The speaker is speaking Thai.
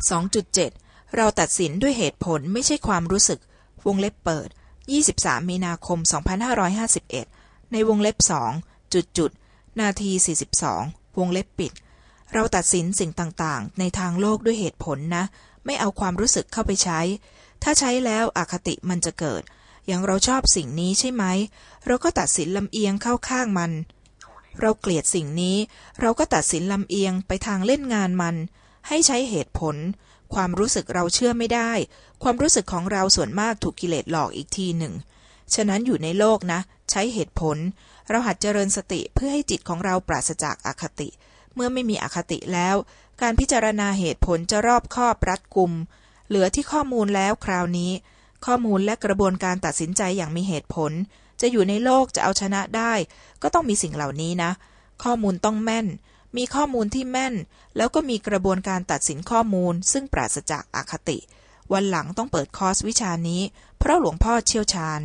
2.7 เราตัดสินด้วยเหตุผลไม่ใช่ความรู้สึก วงเล็บเปิด 23 มีนาคม 2551 ในวงเล็บสองจุดจุด นาที 42 วงเล็บปิด เราตัดสินสิ่งต่างๆ ในทางโลกด้วยเหตุผลนะ ไม่เอาความรู้สึกเข้าไปใช้ ถ้าใช้แล้วอคติมันจะเกิด อย่างเราชอบสิ่งนี้ใช่ไหม เราก็ตัดสินลำเอียงเข้าข้างมัน เราเกลียดสิ่งนี้ เราก็ตัดสินลำเอียงไปทางเล่นงานมัน ให้ใช้เหตุผล ความรู้สึกเราเชื่อไม่ได้ ความรู้สึกของเราส่วนมากถูกกิเลสหลอกอีกทีหนึ่ง ฉะนั้นอยู่ในโลกนะ ใช้เหตุผล เราหัดเจริญสติเพื่อให้จิตของเราปราศจากอาคติ เมื่อไม่มีอคติแล้ว การพิจารณาเหตุผลจะรอบคอบรัดกุม เหลือที่ข้อมูลแล้วคราวนี้ ข้อมูลและกระบวนการตัดสินใจอย่างมีเหตุผล จะอยู่ในโลกจะเอาชนะได้ ก็ต้องมีสิ่งเหล่านี้นะ ข้อมูลต้องแม่น มีข้อมูลที่แม่น แล้วก็มีกระบวนการตัดสินข้อมูล ซึ่งปราศจากอาคติ วันหลังต้องเปิดคอร์สวิชานี้ เพราะหลวงพ่อเชี่ยวชาญ